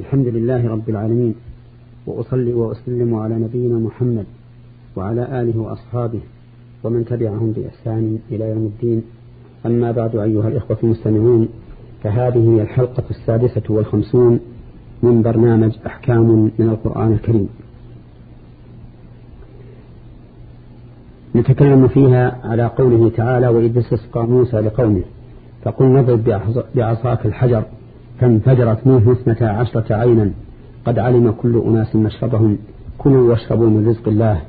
الحمد لله رب العالمين وأصلي وأسلم على نبينا محمد وعلى آله وأصحابه ومن تبعهم بإحسان إلى يوم الدين. أما بعد أيها الإخوة المستمعون فهذه هي الحلقة السادسة والخمسون من برنامج أحكام من القرآن الكريم. نتكلم فيها على قوله تعالى وإذ استسقى موسى لقومه فقل نضرب بعصاك الحجر فانفجرت منه اثنتا عشرة عينا. قد علم كل أناس مشربهم. كلوا واشربوا من رزق الله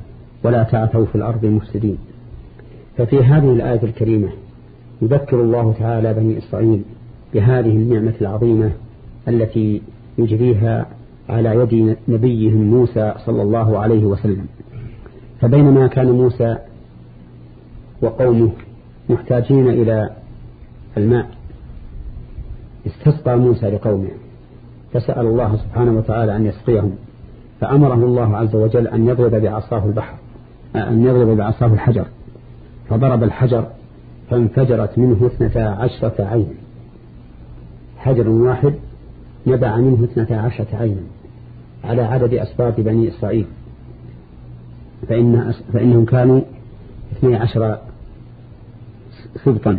ولا تعثوا في الأرض مفسدين. ففي هذه الآية الكريمة يذكر الله تعالى بني إسرائيل بهذه النعمة العظيمة التي يجريها على يد نبيهم موسى صلى الله عليه وسلم. فبينما كان موسى وقومه محتاجين إلى الماء استسقى موسى لقومه. فسأل الله سبحانه وتعالى أن يسقيهم. فأمره الله عز وجل أن يضرب بعصاه البحر أن يضرب بعصاه الحجر. فضرب الحجر فانفجرت منه اثنتا عشرة عين حجر واحد نبع منه اثنتا عشرة عين على عدد أسباط بني إسرائيل. فإن فإنهم كانوا اثني عشر سبطا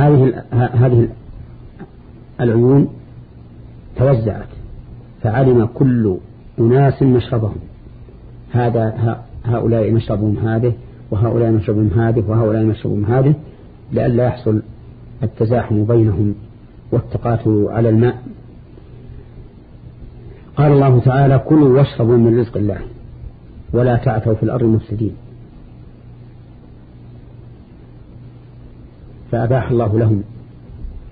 هذه هذه العيون توزعت فعلم كل أناس مشربهم. هذا هؤلاء مشربهم هذه وهؤلاء مشربهم هذه وهؤلاء مشربهم هذه لئلا يحصل التزاحم بينهم والتقاتل على الماء. قال الله تعالى كلوا واشربوا من رزق الله ولا تعثوا في الأرض مفسدين. فأباح الله لهم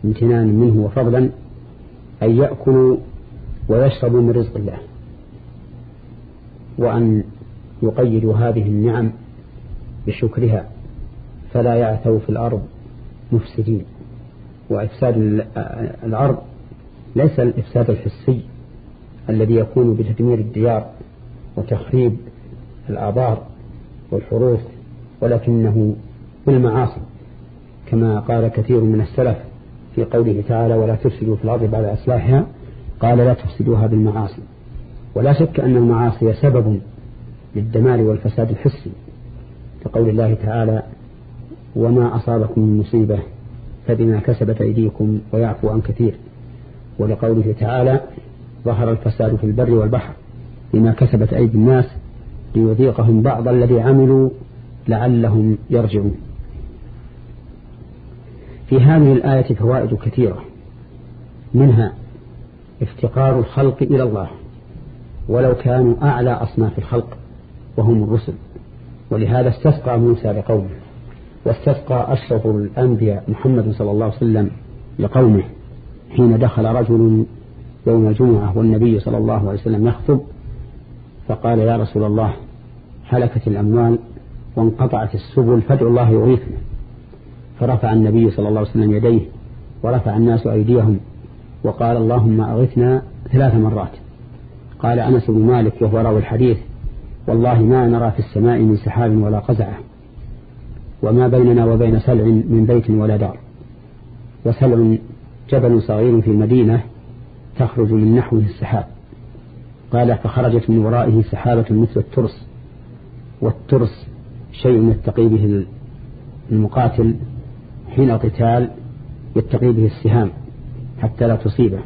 امتنانا منه وفضلا أن يأكلوا ويشربوا من رزق الله وأن يقيدوا هذه النعم بشكرها فلا يعثوا في الأرض مفسدين وإفساد الأرض ليس الإفساد الحسي الذي يكون بتدمير الديار وتخريب الآبار والحروث ولكنه بالمعاصي. كما قال كثير من السلف في قوله تعالى ولا تفسدوا في الأرض بعد إصلاحها قال لا تفسدوها بالمعاصي. ولا شك أن المعاصي سبب للدمار والفساد الحسي. كقول الله تعالى وما أصابكم من مصيبة فبما كسبت أيديكم ويعفو عن كثير. ولقوله تعالى ظهر الفساد في البر والبحر بما كسبت أيدي الناس ليذيقهم بعض الذي عملوا لعلهم يرجعون. في هذه الآية فوائد كثيرة منها افتقار الخلق إلى الله ولو كانوا أعلى أصناف الخلق وهم الرسل. ولهذا استسقى موسى لقومه واستسقى أشرف الأنبياء محمد صلى الله عليه وسلم لقومه حين دخل رجل يوم الجمعة والنبي صلى الله عليه وسلم يخطب فقال يا رسول الله هلكت الأموال وانقطعت السبل فادعوا الله يغيثنا فرفع النبي صلى الله عليه وسلم يديه ورفع الناس أيديهم وقال اللهم أغثنا ثلاث مرات. قال أنس بن مالك وهو راوي الحديث والله ما نرى في السماء من سحاب ولا قزعة وما بيننا وبين سلع من بيت ولا دار. وسلع جبل صغير في المدينة تخرج من نحوه السحاب. قال فخرجت من ورائه سحابة مثل الترس والترس شيء يتقي به المقاتل حين قتال يتقي به السهام حتى لا تصيبه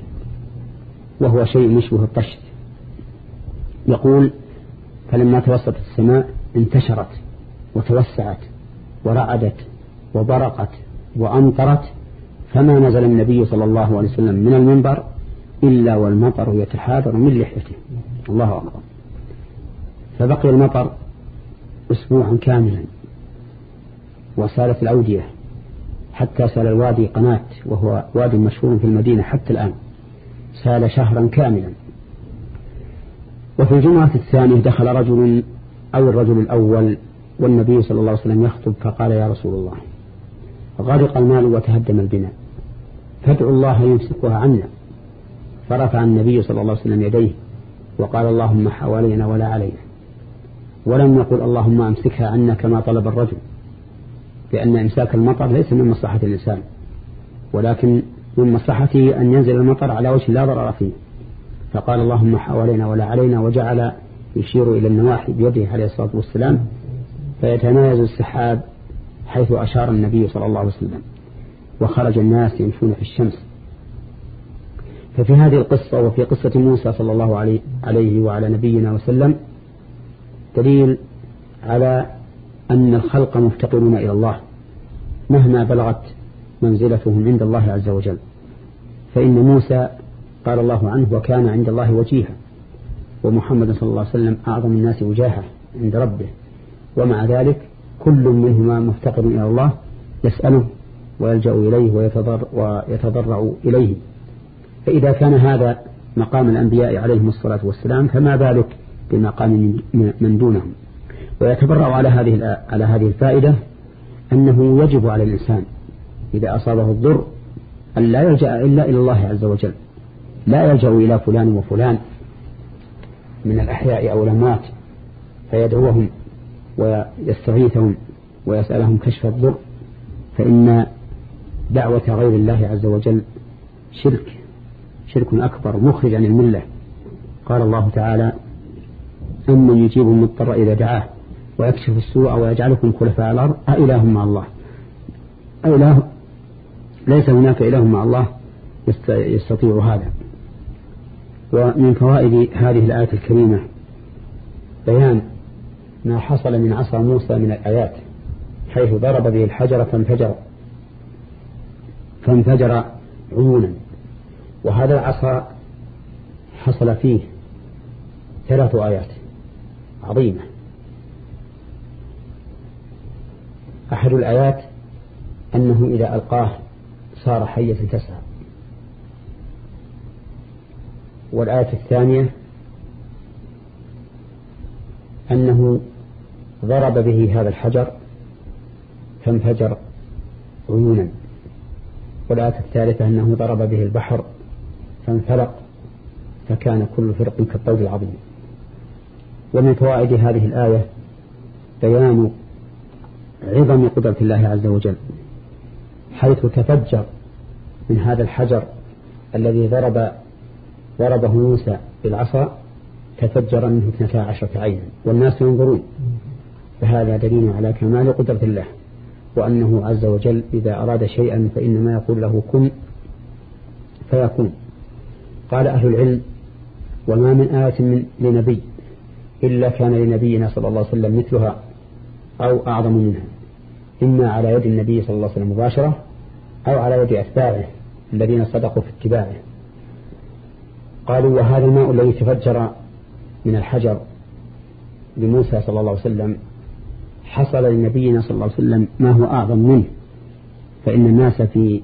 وهو شيء يشبه الطشت. يقول فلما توسطت السماء انتشرت وتوسعت ورعدت وبرقت وأمطرت فما نزل النبي صلى الله عليه وسلم من المنبر إلا والمطر يتحاذر من لحيته. الله أكبر. فبقي المطر أسبوعا كاملا وسالت الأودية حتى سال الوادي قناة وهو وادي مشهور في المدينة حتى الآن. سال شهرا كاملا. وفي الجمعة الثانية دخل رجل أو الرجل الأول والنبي صلى الله عليه وسلم يخطب فقال يا رسول الله غرق المال وتهدم البناء. فادعوا الله يمسكها عنا. فرفع النبي صلى الله عليه وسلم يديه وقال اللهم حوالينا ولا علينا. ولم يقل اللهم أمسكها عنا كما طلب الرجل. لأن إمساك المطر ليس من مصلحة الإنسان ولكن من مصلحته أن ينزل المطر على وجه لا ضرر فيه. فقال اللهم حوالينا ولا علينا وجعل يشير إلى النواحي بيده عليه الصلاة والسلام فيتمايز السحاب حيث أشار النبي صلى الله عليه وسلم وخرج الناس يمشون في الشمس. ففي هذه القصة وفي قصة موسى صلى الله عليه وعلى نبينا وسلم دليل على أن الخلق مفتقرون إلى الله مهما بلغت منزلتهم عند الله عز وجل. فإن موسى قال الله عنه وكان عند الله وجيها ومحمد صلى الله عليه وسلم أعظم الناس وجاهة عند ربه. ومع ذلك كل منهما مفتقر إلى الله يسأله ويلجأ إليه ويتضر ويتضرع إليه. فإذا كان هذا مقام الأنبياء عليهم الصلاة والسلام فما بالك بمقام من دونهم؟ ويتبرع على هذه على هذه الفائدة أنه يجب على الإنسان إذا أصابه الضر أن لا يلجأ إلا إلى الله عز وجل. لا يلجأ إلى فلان وفلان من الأحياء أو الأموات فيدعوهم ويستغيثهم ويسألهم كشف الضر فإن دعوة غير الله عز وجل شرك شرك أكبر مخرج عن الملة. قال الله تعالى أمن يجيب المضطر إذا دعاه؟ ويكشف السوء ويجعلكم خلفاء الأرض. أإله مع الله. أإله ليس هناك إله مع الله يستطيع هذا. ومن فوائد هذه الآية الكريمة بيان ما حصل من عصا موسى من الآيات حيث ضرب به الحجر فانفجر. فانفجر عيونا. وهذا العصا حصل فيه ثلاث آيات عظيمة. أحد الآيات أنه إذا ألقاه صار حية تسعى والآية الثانية أنه ضرب به هذا الحجر فانفجر عيونا. والآية الثالثة أنه ضرب به البحر فانفلق فكان كل فرق كالطود العظيم. ومن فوائد هذه الآية بيان عظم قدرة الله عز وجل حيث تفجر من هذا الحجر الذي ضرب ضربه موسى بالعصا تفجر منه اثنتا عشرة عينا والناس ينظرون. فهذا دليل على كمال قدرة الله وأنه عز وجل إذا أراد شيئا فإنما يقول له كن فيكون. قال أهل العلم وما من آية من لنبي إلا كان لنبينا صلى الله عليه وسلم مثلها أو أعظم منها. إما على يد النبي صلى الله عليه وسلم مباشرة أو على يد أتباعه الذين صدقوا في اتباعه. قالوا وهذا الماء الذي تفجر من الحجر لموسى صلى الله عليه وسلم حصل لنبينا صلى الله عليه وسلم ما هو أعظم منه. فإن الناس في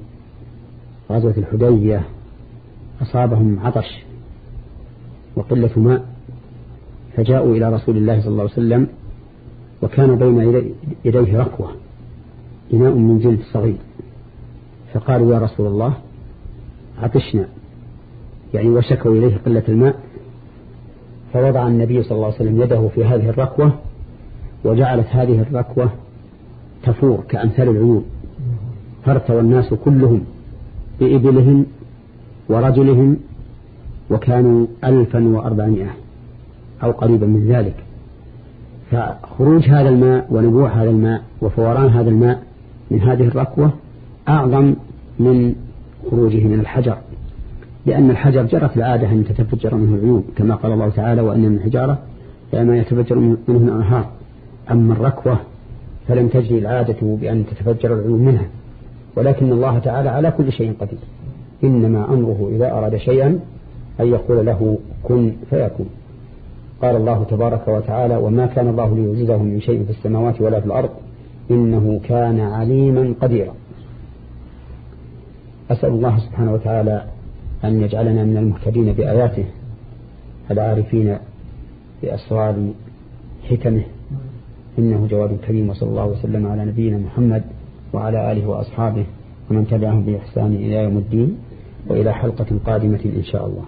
غزوة الحديبية أصابهم عطش وقلة ماء فجاءوا إلى رسول الله صلى الله عليه وسلم وكان بين يديه ركوة. إناء من جلد صغير. فقالوا يا رسول الله عطشنا. يعني وشكوا إليه قلة الماء. فوضع النبي صلى الله عليه وسلم يده في هذه الركوة وجعلت هذه الركوة تفور كأمثال العيون. فارتوى الناس كلهم بإبلهم ورجلهم وكانوا ألفا وأربعمائة أو قريبا من ذلك. فخروج هذا الماء ونبوع هذا الماء وفوران هذا الماء من هذه الركوة أعظم من خروجه من الحجر لأن الحجر جرت العادة أن تتفجر منه العيون كما قال الله تعالى وأن من الحجارة لما يتفجر منه الأنهار أما الركوة فلم تجري العادة بأن تتفجر العيون منها ولكن الله تعالى على كل شيء قدير. إنما أمره إذا أراد شيئا أن يقول له كن فيكون قال الله تبارك وتعالى وما كان الله ليعجزه من شيء في السماوات ولا في الأرض إنه كان عليما قديرا. أسأل الله سبحانه وتعالى أن يجعلنا من المهتدين بآياته العارفين بأسرار حكمه. إنه جواد كريم وصلى الله وسلم على نبينا محمد وعلى آله وأصحابه ومن تبعهم بإحسان إلى يوم الدين وإلى حلقة قادمة إن شاء الله.